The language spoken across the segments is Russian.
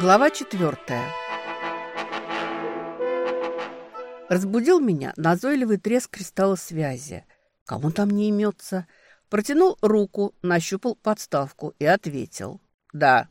Глава четвертая. Разбудил меня назойливый треск кристалла связи. Кому там не имется? Протянул руку, нащупал подставку и ответил. «Да».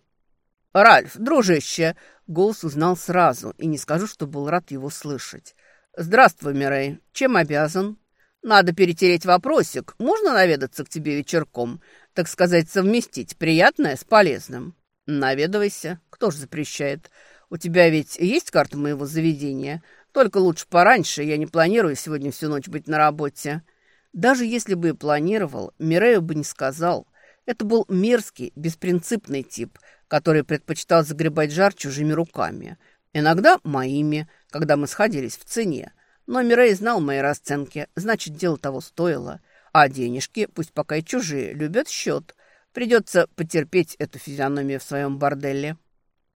«Ральф, дружище!» Голос узнал сразу, и не скажу, что был рад его слышать. «Здравствуй, Мирей. Чем обязан?» «Надо перетереть вопросик. Можно наведаться к тебе вечерком? Так сказать, совместить приятное с полезным?» «Наведывайся. Кто ж запрещает? У тебя ведь есть карта моего заведения? Только лучше пораньше. Я не планирую сегодня всю ночь быть на работе». Даже если бы и планировал, Мирею бы не сказал. Это был мерзкий, беспринципный тип, который предпочитал загребать жар чужими руками. Иногда моими, когда мы сходились в цене. Но Мирей знал мои расценки, значит, дело того стоило. А денежки, пусть пока и чужие, любят счет. Придется потерпеть эту физиономию в своем борделе.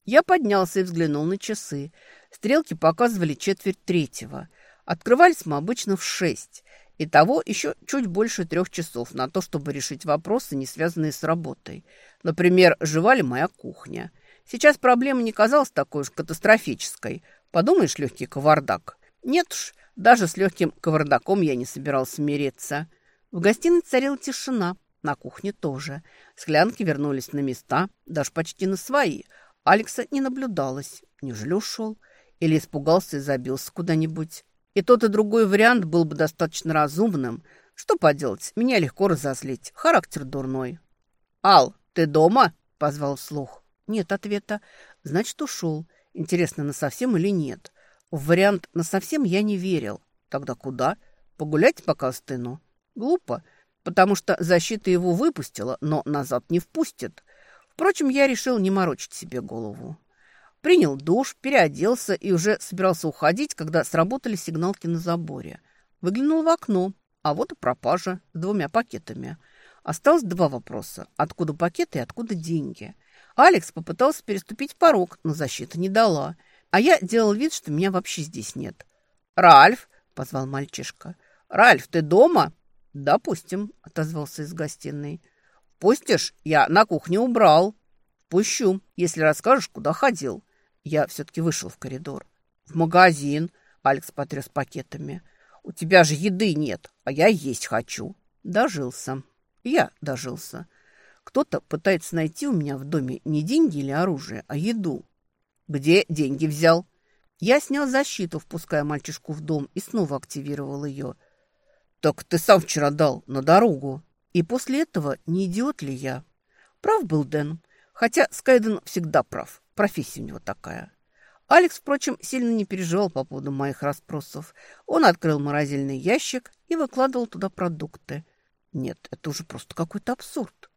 Я поднялся и взглянул на часы. Стрелки показывали четверть третьего. Открывались мы обычно в шесть. Итого еще чуть больше трех часов на то, чтобы решить вопросы, не связанные с работой. Например, жива ли моя кухня? Сейчас проблема не казалась такой уж катастрофической. Подумаешь, легкий кавардак. Нет уж, даже с легким кавардаком я не собирался смириться. В гостиной царила тишина, на кухне тоже. Склянки вернулись на места, даже почти на свои. Алекса не наблюдалось. Неужели ушел? Или испугался и забился куда-нибудь? И тот, и другой вариант был бы достаточно разумным. Что поделать, меня легко разозлить. Характер дурной. «Ал, ты дома?» – позвал вслух. Нет ответа. Значит, ушел. Интересно, на совсем или нет? В вариант «на совсем» я не верил. Тогда куда? Погулять, пока остыну? Глупо, потому что защита его выпустила, но назад не впустит. Впрочем, я решил не морочить себе голову. Принял душ, переоделся и уже собирался уходить, когда сработали сигналки на заборе. Выглянул в окно, а вот и пропажа с двумя пакетами. Осталось два вопроса. Откуда пакеты и откуда деньги? Алекс попытался переступить порог, но защита не дала. А я делал вид, что меня вообще здесь нет. «Ральф!» – позвал мальчишка. «Ральф, ты дома?» «Допустим», – отозвался из гостиной. «Пустишь? Я на кухне убрал». «Пущу, если расскажешь, куда ходил». Я все-таки вышел в коридор. «В магазин!» — Алекс потряс пакетами. «У тебя же еды нет, а я есть хочу». Дожился. Я дожился. Кто-то пытается найти у меня в доме не деньги или оружие, а еду. «Где деньги взял?» Я снял защиту, впуская мальчишку в дом, и снова активировал ее. «Так ты сам вчера дал на дорогу». И после этого не идиот ли я? Прав был Дэн. Хотя Скайден всегда прав. Профессия у него такая. Алекс, впрочем, сильно не переживал по поводу моих расспросов. Он открыл морозильный ящик и выкладывал туда продукты. Нет, это уже просто какой-то абсурд.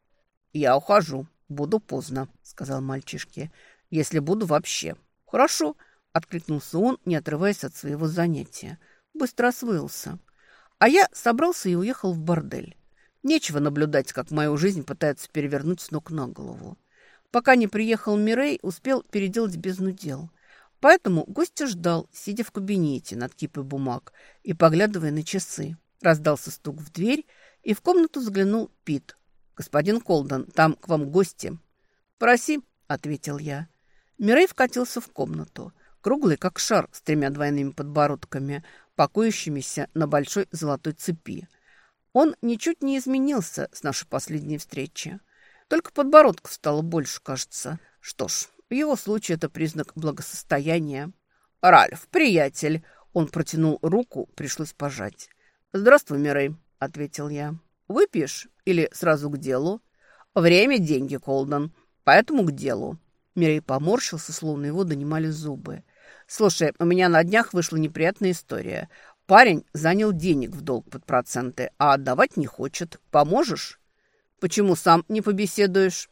«Я ухожу. Буду поздно», — сказал мальчишке. «Если буду вообще». «Хорошо», — откликнулся он, не отрываясь от своего занятия. Быстро освоился. А я собрался и уехал в бордель. Нечего наблюдать, как мою жизнь пытаются перевернуть с ног на голову. Пока не приехал Мирей, успел переделать бездну дел. Поэтому гостя ждал, сидя в кабинете над кипой бумаг и поглядывая на часы. Раздался стук в дверь, и в комнату заглянул Пит. «Господин Колден, там к вам гости». «Проси», — ответил я. Мирей вкатился в комнату, круглый, как шар, с тремя двойными подбородками, покоящимися на большой золотой цепи. Он ничуть не изменился с нашей последней встречи. Только подбородка стало больше, кажется. Что ж, в его случае это признак благосостояния. «Ральф, приятель!» Он протянул руку, пришлось пожать. «Здравствуй, Мирей», — ответил я. «Выпьешь или сразу к делу?» «Время – деньги, Колдон, поэтому к делу». Мирей поморщился, словно его донимали зубы. «Слушай, у меня на днях вышла неприятная история. Парень занял денег в долг под проценты, а отдавать не хочет. Поможешь?» Почему сам не побеседуешь?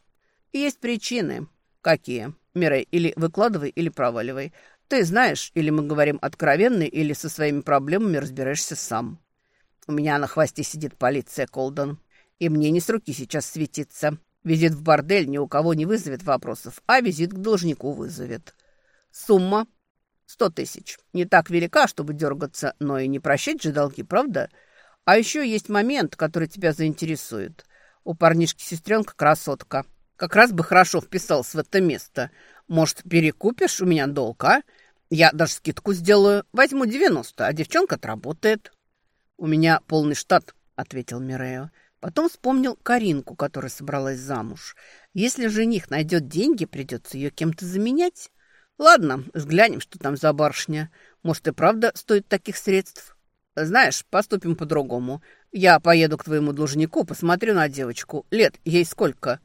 Есть причины. Какие? Мирей, или выкладывай, или проваливай. Ты знаешь, или мы говорим откровенно, или со своими проблемами разбираешься сам. У меня на хвосте сидит полиция, Колдон. И мне не с руки сейчас светиться. Визит в бордель ни у кого не вызовет вопросов, а визит к должнику вызовет. Сумма сто тысяч. Не так велика, чтобы дергаться, но и не прощать же долги, правда? А еще есть момент, который тебя заинтересует – у парнишки сестренка красотка. Как раз бы хорошо вписался в это место. Может, перекупишь у меня долг, а? Я даже скидку сделаю. Возьму 90, а девчонка отработает». «У меня полный штат», — ответил Мирео. Потом вспомнил Каринку, которая собралась замуж. Если жених найдет деньги, придется ее кем-то заменять. Ладно, взглянем, что там за барышня. Может, и правда стоит таких средств. Знаешь, поступим по-другому. Я поеду к твоему должнику, посмотрю на девочку. Лет ей сколько?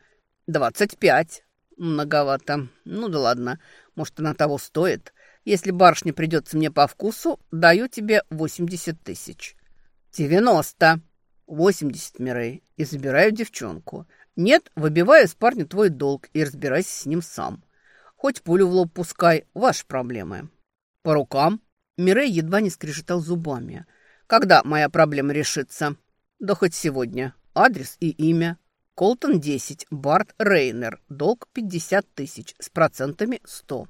Двадцать пять. Многовато. Ну да ладно, может, она того стоит. Если барышня придется мне по вкусу, даю тебе восемьдесят тысяч. Девяносто. Восемьдесят, Мирей, и забираю девчонку. Нет, выбиваю из парня твой долг и разбирайся с ним сам. Хоть пулю в лоб пускай, ваши проблемы. По рукам. Мирей едва не скрежетал зубами. Когда моя проблема решится? Да хоть сегодня. Адрес и имя. Колтон 10, Барт Рейнер, долг 50 тысяч, с процентами 100.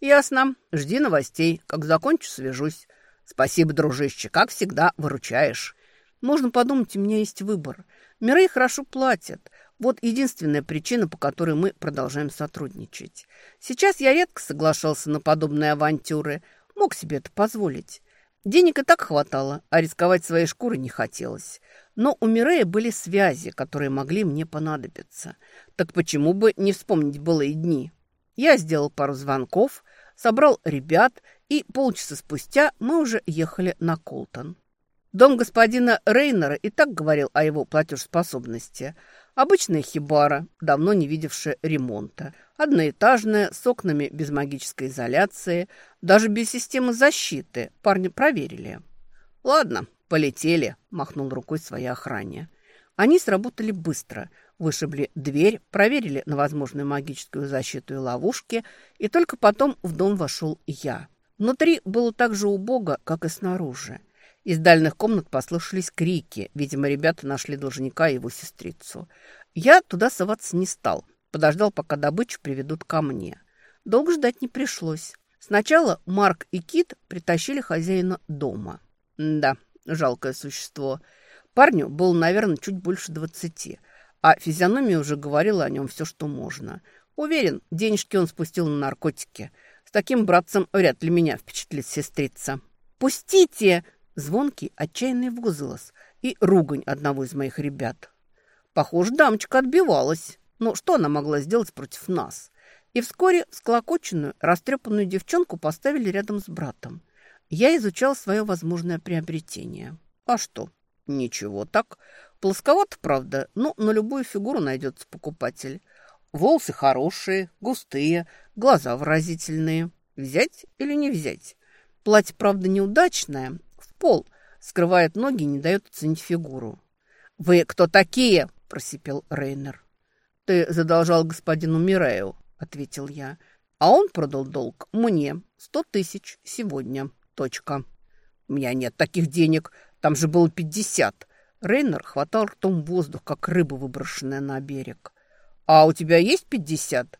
Ясно. Жди новостей. Как закончу, свяжусь. Спасибо, дружище, как всегда, выручаешь. Можно подумать, у меня есть выбор. Мирей хорошо платят. Вот единственная причина, по которой мы продолжаем сотрудничать. Сейчас я редко соглашался на подобные авантюры. Мог себе это позволить. Денег и так хватало, а рисковать своей шкурой не хотелось. Но у Мирея были связи, которые могли мне понадобиться. Так почему бы не вспомнить былые дни? Я сделал пару звонков, собрал ребят, и полчаса спустя мы уже ехали на Колтон. Дом господина Рейнера и так говорил о его платежеспособности. Обычная хибара, давно не видевшая ремонта. Одноэтажная, с окнами без магической изоляции, даже без системы защиты. Парни проверили. «Ладно, полетели», – махнул рукой своей охране. Они сработали быстро, вышибли дверь, проверили на возможную магическую защиту и ловушки, и только потом в дом вошел я. Внутри было так же убого, как и снаружи. Из дальних комнат послышались крики. Видимо, ребята нашли должника и его сестрицу. Я туда соваться не стал. Подождал, пока добычу приведут ко мне. Долго ждать не пришлось. Сначала Марк и Кит притащили хозяина дома. Да, жалкое существо. Парню было, наверное, чуть больше двадцати, а физиономия уже говорила о нем все, что можно. Уверен, денежки он спустил на наркотики. С таким братцем вряд ли меня впечатлит сестрица. «Пустите!» Звонкий, отчаянный возглас и ругань одного из моих ребят. Похоже, дамочка отбивалась. Но что она могла сделать против нас? И вскоре склокоченную, растрепанную девчонку поставили рядом с братом. Я изучал свое возможное приобретение. А что? Ничего так. Плосковато, правда, но на любую фигуру найдется покупатель. Волосы хорошие, густые, глаза выразительные. Взять или не взять? Платье, правда, неудачное, пол, скрывает ноги и не дает оценить фигуру. «Вы кто такие?» – просипел Рейнер. «Ты задолжал господину Мирею», – ответил я. «А он продал долг мне. Сто тысяч сегодня. Точка». «У меня нет таких денег. Там же было пятьдесят». Рейнер хватал ртом воздух, как рыба, выброшенная на берег. «А у тебя есть пятьдесят?»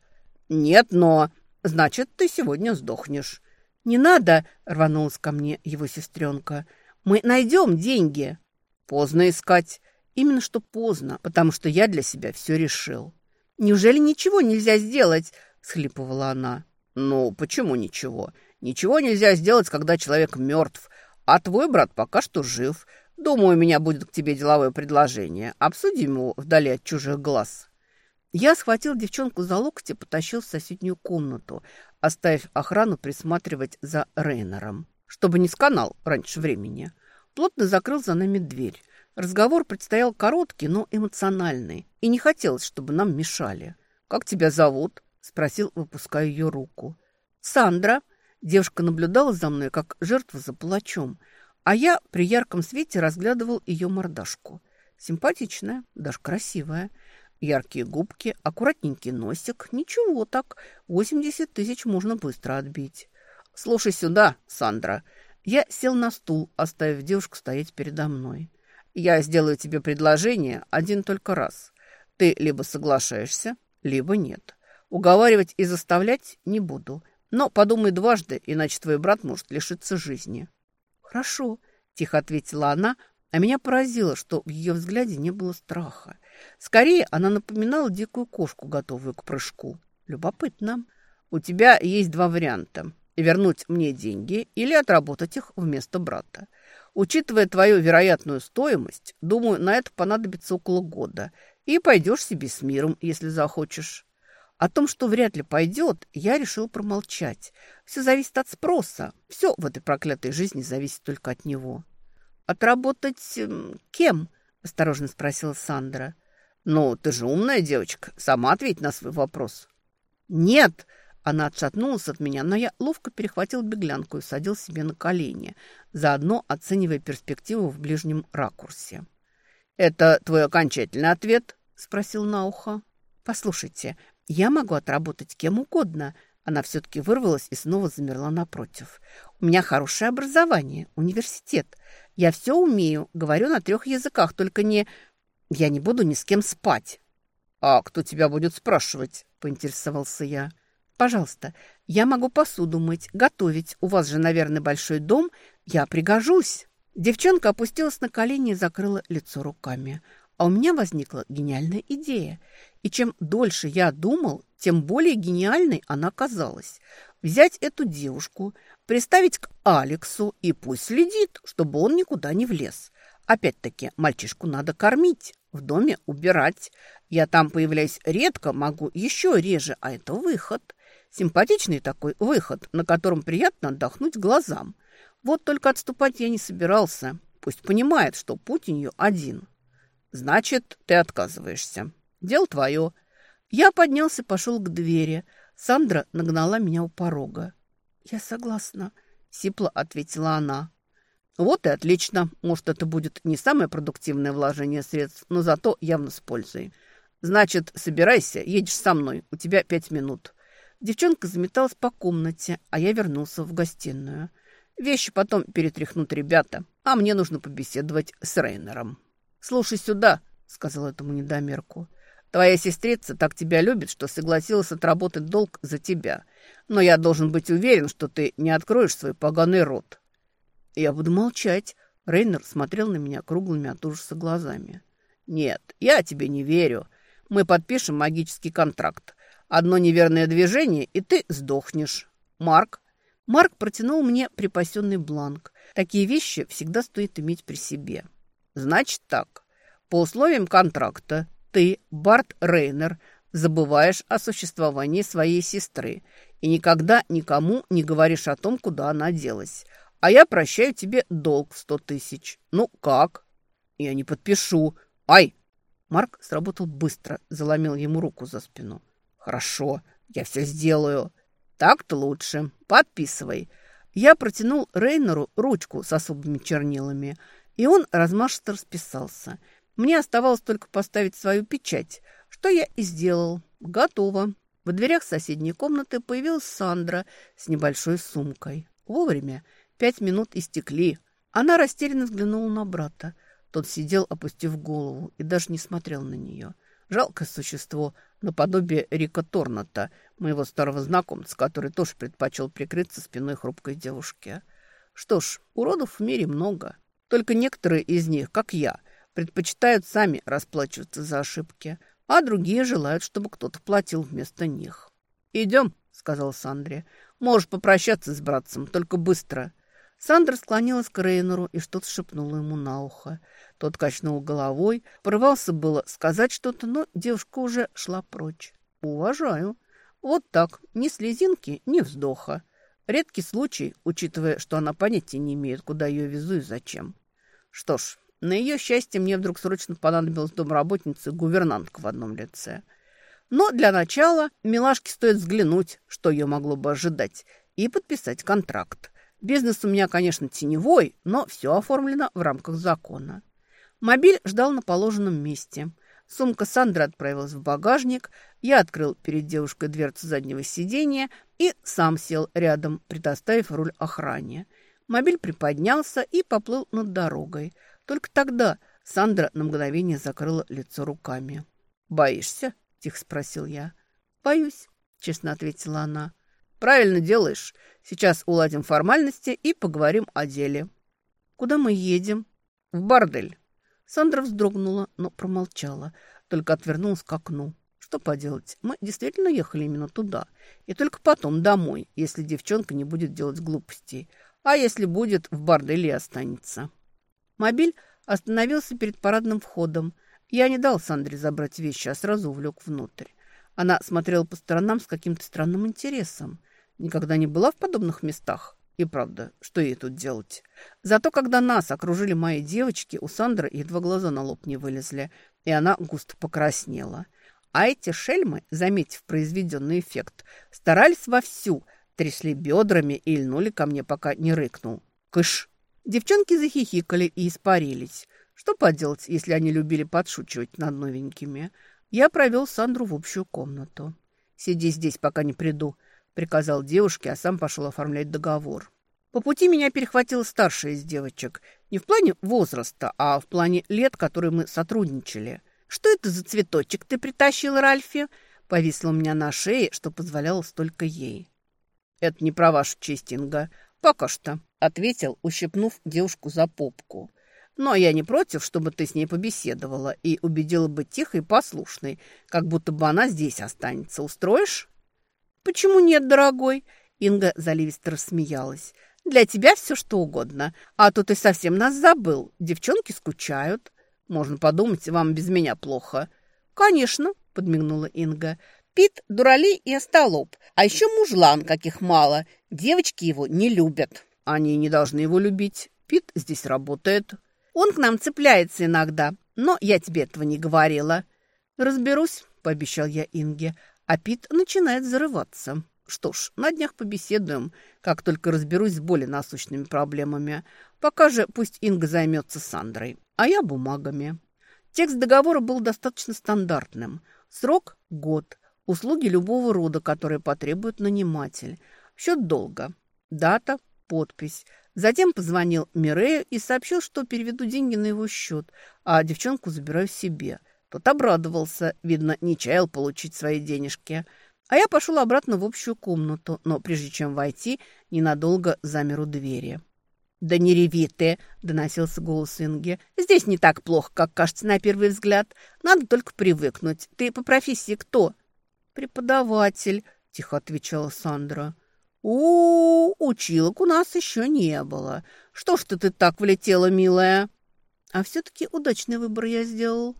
«Нет, но...» «Значит, ты сегодня сдохнешь». «Не надо!» – рванулась ко мне его сестренка. «Мы найдем деньги!» «Поздно искать!» «Именно что поздно, потому что я для себя все решил». «Неужели ничего нельзя сделать?» – схлипывала она. «Ну, почему ничего? Ничего нельзя сделать, когда человек мертв, а твой брат пока что жив. Думаю, у меня будет к тебе деловое предложение. Обсудим его вдали от чужих глаз». Я схватил девчонку за локоть и потащил в соседнюю комнату, оставив охрану присматривать за Рейнером, чтобы не сканал раньше времени. Плотно закрыл за нами дверь. Разговор предстоял короткий, но эмоциональный, и не хотелось, чтобы нам мешали. «Как тебя зовут?» – спросил, выпуская ее руку. «Сандра». Девушка наблюдала за мной, как жертва за палачом, а я при ярком свете разглядывал ее мордашку. Симпатичная, даже красивая – Яркие губки, аккуратненький носик. Ничего так. 80 тысяч можно быстро отбить. Слушай сюда, Сандра. Я сел на стул, оставив девушку стоять передо мной. Я сделаю тебе предложение один только раз. Ты либо соглашаешься, либо нет. Уговаривать и заставлять не буду. Но подумай дважды, иначе твой брат может лишиться жизни. Хорошо, тихо ответила она, а меня поразило, что в ее взгляде не было страха. Скорее, она напоминала дикую кошку, готовую к прыжку. Любопытно. У тебя есть два варианта. Вернуть мне деньги или отработать их вместо брата. Учитывая твою вероятную стоимость, думаю, на это понадобится около года. И пойдешь себе с миром, если захочешь. О том, что вряд ли пойдет, я решил промолчать. Все зависит от спроса. Все в этой проклятой жизни зависит только от него. «Отработать эм, кем?» – осторожно спросила Сандра. «Ну, ты же умная девочка. Сама ответь на свой вопрос». «Нет!» Она отшатнулась от меня, но я ловко перехватил беглянку и садил себе на колени, заодно оценивая перспективу в ближнем ракурсе. «Это твой окончательный ответ?» – спросил на ухо. «Послушайте, я могу отработать кем угодно». Она все-таки вырвалась и снова замерла напротив. «У меня хорошее образование, университет. Я все умею, говорю на трех языках, только не... Я не буду ни с кем спать». «А кто тебя будет спрашивать?» – поинтересовался я. «Пожалуйста, я могу посуду мыть, готовить. У вас же, наверное, большой дом. Я пригожусь». Девчонка опустилась на колени и закрыла лицо руками. А у меня возникла гениальная идея. И чем дольше я думал, тем более гениальной она казалась. Взять эту девушку, приставить к Алексу и пусть следит, чтобы он никуда не влез. Опять-таки, мальчишку надо кормить, в доме убирать. Я там появляюсь редко, могу еще реже, а это выход. Симпатичный такой выход, на котором приятно отдохнуть глазам. Вот только отступать я не собирался. Пусть понимает, что путь у нее один. Значит, ты отказываешься. Дело твое. Я поднялся пошел к двери. Сандра нагнала меня у порога. Я согласна, сипло ответила она. Вот и отлично. Может, это будет не самое продуктивное вложение средств, но зато явно с пользой. Значит, собирайся, едешь со мной. У тебя пять минут. Девчонка заметалась по комнате, а я вернулся в гостиную. Вещи потом перетряхнут ребята, а мне нужно побеседовать с Рейнером. «Слушай сюда», — сказал этому недомерку. «Твоя сестрица так тебя любит, что согласилась отработать долг за тебя. Но я должен быть уверен, что ты не откроешь свой поганый рот». «Я буду молчать», — Рейнер смотрел на меня круглыми от ужаса глазами. «Нет, я тебе не верю. Мы подпишем магический контракт. Одно неверное движение, и ты сдохнешь. Марк?» Марк протянул мне припасенный бланк. Такие вещи всегда стоит иметь при себе. Значит так. По условиям контракта ты, Барт Рейнер, забываешь о существовании своей сестры и никогда никому не говоришь о том, куда она делась. А я прощаю тебе долг в сто тысяч. Ну как? Я не подпишу. Ай! Марк сработал быстро, заломил ему руку за спину. Хорошо, я все сделаю. Так-то лучше. Подписывай. Я протянул Рейнеру ручку с особыми чернилами – и он размашисто расписался. Мне оставалось только поставить свою печать, что я и сделал. Готово. В дверях соседней комнаты появилась Сандра с небольшой сумкой. Вовремя. Пять минут истекли. Она растерянно взглянула на брата. Тот сидел, опустив голову, и даже не смотрел на нее. Жалкое существо, наподобие Рика Торната, моего старого знакомца, который тоже предпочел прикрыться спиной хрупкой девушки. Что ж, уродов в мире много. Только некоторые из них, как я, предпочитают сами расплачиваться за ошибки, а другие желают, чтобы кто-то платил вместо них. «Идем», — сказал Сандре. «Можешь попрощаться с братцем, только быстро». Сандра склонилась к Рейнеру и что-то шепнула ему на ухо. Тот качнул головой, порывался было сказать что-то, но девушка уже шла прочь. «Уважаю. Вот так, ни слезинки, ни вздоха. Редкий случай, учитывая, что она понятия не имеет, куда ее везу и зачем. Что ж, на ее счастье мне вдруг срочно понадобилась домработница и гувернантка в одном лице. Но для начала милашке стоит взглянуть, что ее могло бы ожидать, и подписать контракт. Бизнес у меня, конечно, теневой, но все оформлено в рамках закона. Мобиль ждал на положенном месте – Сумка Сандры отправилась в багажник. Я открыл перед девушкой дверцу заднего сиденья и сам сел рядом, предоставив руль охране. Мобиль приподнялся и поплыл над дорогой. Только тогда Сандра на мгновение закрыла лицо руками. «Боишься?» – тихо спросил я. «Боюсь», – честно ответила она. «Правильно делаешь. Сейчас уладим формальности и поговорим о деле». «Куда мы едем?» «В бордель». Сандра вздрогнула, но промолчала, только отвернулась к окну. Что поделать, мы действительно ехали именно туда. И только потом домой, если девчонка не будет делать глупостей. А если будет, в борделе останется. Мобиль остановился перед парадным входом. Я не дал Сандре забрать вещи, а сразу увлек внутрь. Она смотрела по сторонам с каким-то странным интересом. Никогда не была в подобных местах. И правда, что ей тут делать? Зато когда нас окружили мои девочки, у Сандры едва глаза на лоб не вылезли, и она густо покраснела. А эти шельмы, заметив произведенный эффект, старались вовсю, трясли бедрами и льнули ко мне, пока не рыкнул. Кыш! Девчонки захихикали и испарились. Что поделать, если они любили подшучивать над новенькими? Я провел Сандру в общую комнату. «Сиди здесь, пока не приду», — приказал девушке, а сам пошел оформлять договор. По пути меня перехватила старшая из девочек. Не в плане возраста, а в плане лет, которые мы сотрудничали. «Что это за цветочек ты притащил, Ральфи?» Повисла у меня на шее, что позволяло столько ей. «Это не про вашу честь, Инга. Пока что», — ответил, ущипнув девушку за попку. «Но я не против, чтобы ты с ней побеседовала и убедила быть тихой и послушной, как будто бы она здесь останется. Устроишь?» «Почему нет, дорогой?» Инга заливисто рассмеялась. «Для тебя все что угодно. А то ты совсем нас забыл. Девчонки скучают. Можно подумать, вам без меня плохо». «Конечно», — подмигнула Инга. «Пит – дуралей и остолоп. А еще мужлан, каких мало. Девочки его не любят». «Они не должны его любить. Пит здесь работает». «Он к нам цепляется иногда, но я тебе этого не говорила». «Разберусь», – пообещал я Инге а Пит начинает зарываться. Что ж, на днях побеседуем, как только разберусь с более насущными проблемами. Пока же пусть Инга займется Сандрой, а я бумагами. Текст договора был достаточно стандартным. Срок – год. Услуги любого рода, которые потребует наниматель. Счет долга. Дата – подпись. Затем позвонил Мирею и сообщил, что переведу деньги на его счет, а девчонку забираю себе – тот обрадовался, видно, не чаял получить свои денежки. А я пошел обратно в общую комнату, но прежде чем войти, ненадолго замер у двери. «Да не реви ты!» – доносился голос Инги. «Здесь не так плохо, как кажется на первый взгляд. Надо только привыкнуть. Ты по профессии кто?» «Преподаватель», – тихо отвечала Сандра. У, -у, училок у нас еще не было. Что ж ты, ты так влетела, милая?» «А все-таки удачный выбор я сделал».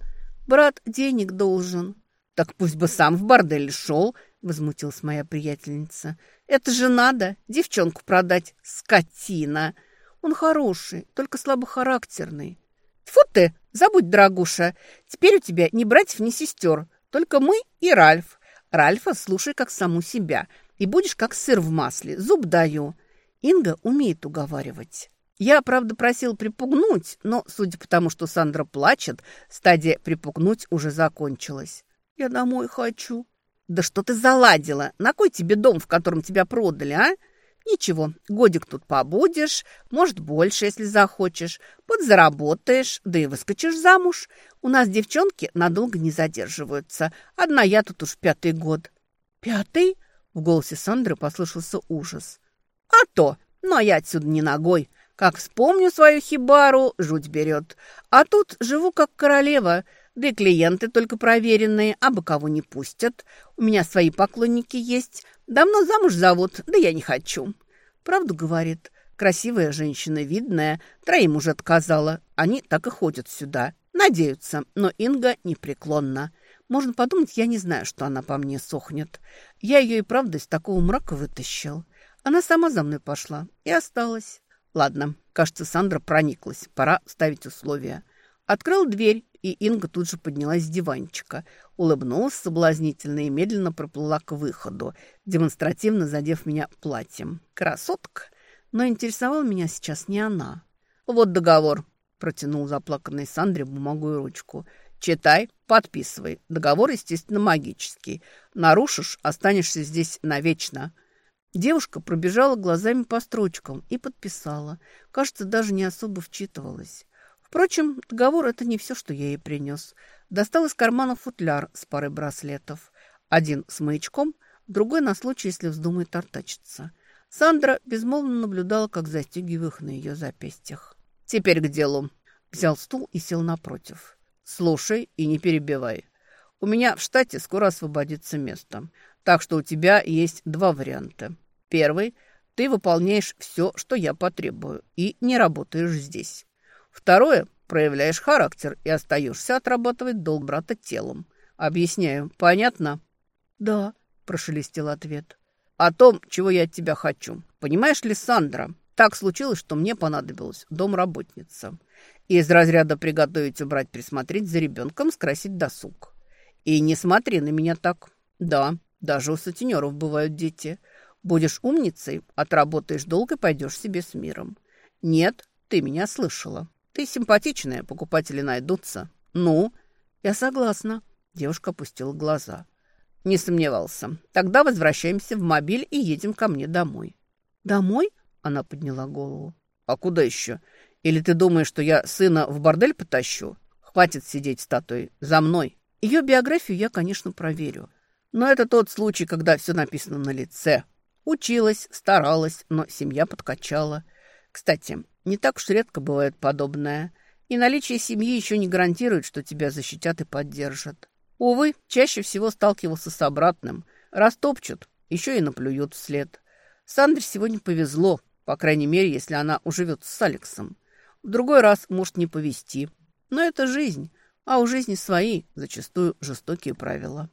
Брат денег должен. Так пусть бы сам в бордель шел, возмутилась моя приятельница. Это же надо девчонку продать, скотина. Он хороший, только слабохарактерный. Тьфу ты, забудь, дорогуша. Теперь у тебя ни братьев, ни сестер, только мы и Ральф. Ральфа слушай как саму себя, и будешь как сыр в масле, зуб даю. Инга умеет уговаривать. Я, правда, просил припугнуть, но, судя по тому, что Сандра плачет, стадия припугнуть уже закончилась. «Я домой хочу». «Да что ты заладила? На кой тебе дом, в котором тебя продали, а?» «Ничего, годик тут побудешь, может, больше, если захочешь. Подзаработаешь, да и выскочишь замуж. У нас девчонки надолго не задерживаются. Одна я тут уж пятый год». «Пятый?» — в голосе Сандры послышался ужас. «А то! Но я отсюда не ногой. Как вспомню свою хибару, жуть берет. А тут живу как королева, да и клиенты только проверенные, а бы кого не пустят. У меня свои поклонники есть. Давно замуж зовут, да я не хочу. Правду говорит. Красивая женщина, видная, троим уже отказала. Они так и ходят сюда. Надеются, но Инга непреклонна. Можно подумать, я не знаю, что она по мне сохнет. Я ее и правда из такого мрака вытащил. Она сама за мной пошла и осталась. Ладно, кажется, Сандра прониклась. Пора ставить условия. Открыл дверь, и Инга тут же поднялась с диванчика, улыбнулась соблазнительно и медленно проплыла к выходу, демонстративно задев меня платьем. Красотка! Но интересовала меня сейчас не она. «Вот договор», – протянул заплаканной Сандре бумагу и ручку. «Читай, подписывай. Договор, естественно, магический. Нарушишь – останешься здесь навечно». Девушка пробежала глазами по строчкам и подписала. Кажется, даже не особо вчитывалась. Впрочем, договор – это не все, что я ей принес. Достал из кармана футляр с парой браслетов. Один с маячком, другой на случай, если вздумает артачиться. Сандра безмолвно наблюдала, как застегиваю их на ее запястьях. «Теперь к делу». Взял стул и сел напротив. «Слушай и не перебивай. У меня в штате скоро освободится место. Так что у тебя есть два варианта. Первый – ты выполняешь все, что я потребую, и не работаешь здесь. Второе – проявляешь характер и остаешься отрабатывать долг брата телом. Объясняю, понятно? Да, прошелестел ответ. О том, чего я от тебя хочу. Понимаешь ли, Сандра, так случилось, что мне понадобилась домработница. Из разряда приготовить, убрать, присмотреть за ребенком, скрасить досуг. И не смотри на меня так. Да, даже у сутенеров бывают дети. Будешь умницей, отработаешь долго пойдешь себе с миром. Нет, ты меня слышала. Ты симпатичная, покупатели найдутся. Ну, я согласна. Девушка опустила глаза. Не сомневался. Тогда возвращаемся в мобиль и едем ко мне домой. Домой? Она подняла голову. А куда еще? Или ты думаешь, что я сына в бордель потащу? Хватит сидеть статуей. За мной. Ее биографию я, конечно, проверю. Но это тот случай, когда все написано на лице. Училась, старалась, но семья подкачала. Кстати, не так уж редко бывает подобное. И наличие семьи еще не гарантирует, что тебя защитят и поддержат. Увы, чаще всего сталкивался с обратным. Растопчут, еще и наплюют вслед. Сандре сегодня повезло, по крайней мере, если она уживет с Алексом. В другой раз может не повезти. Но это жизнь, а у жизни свои, зачастую жестокие правила.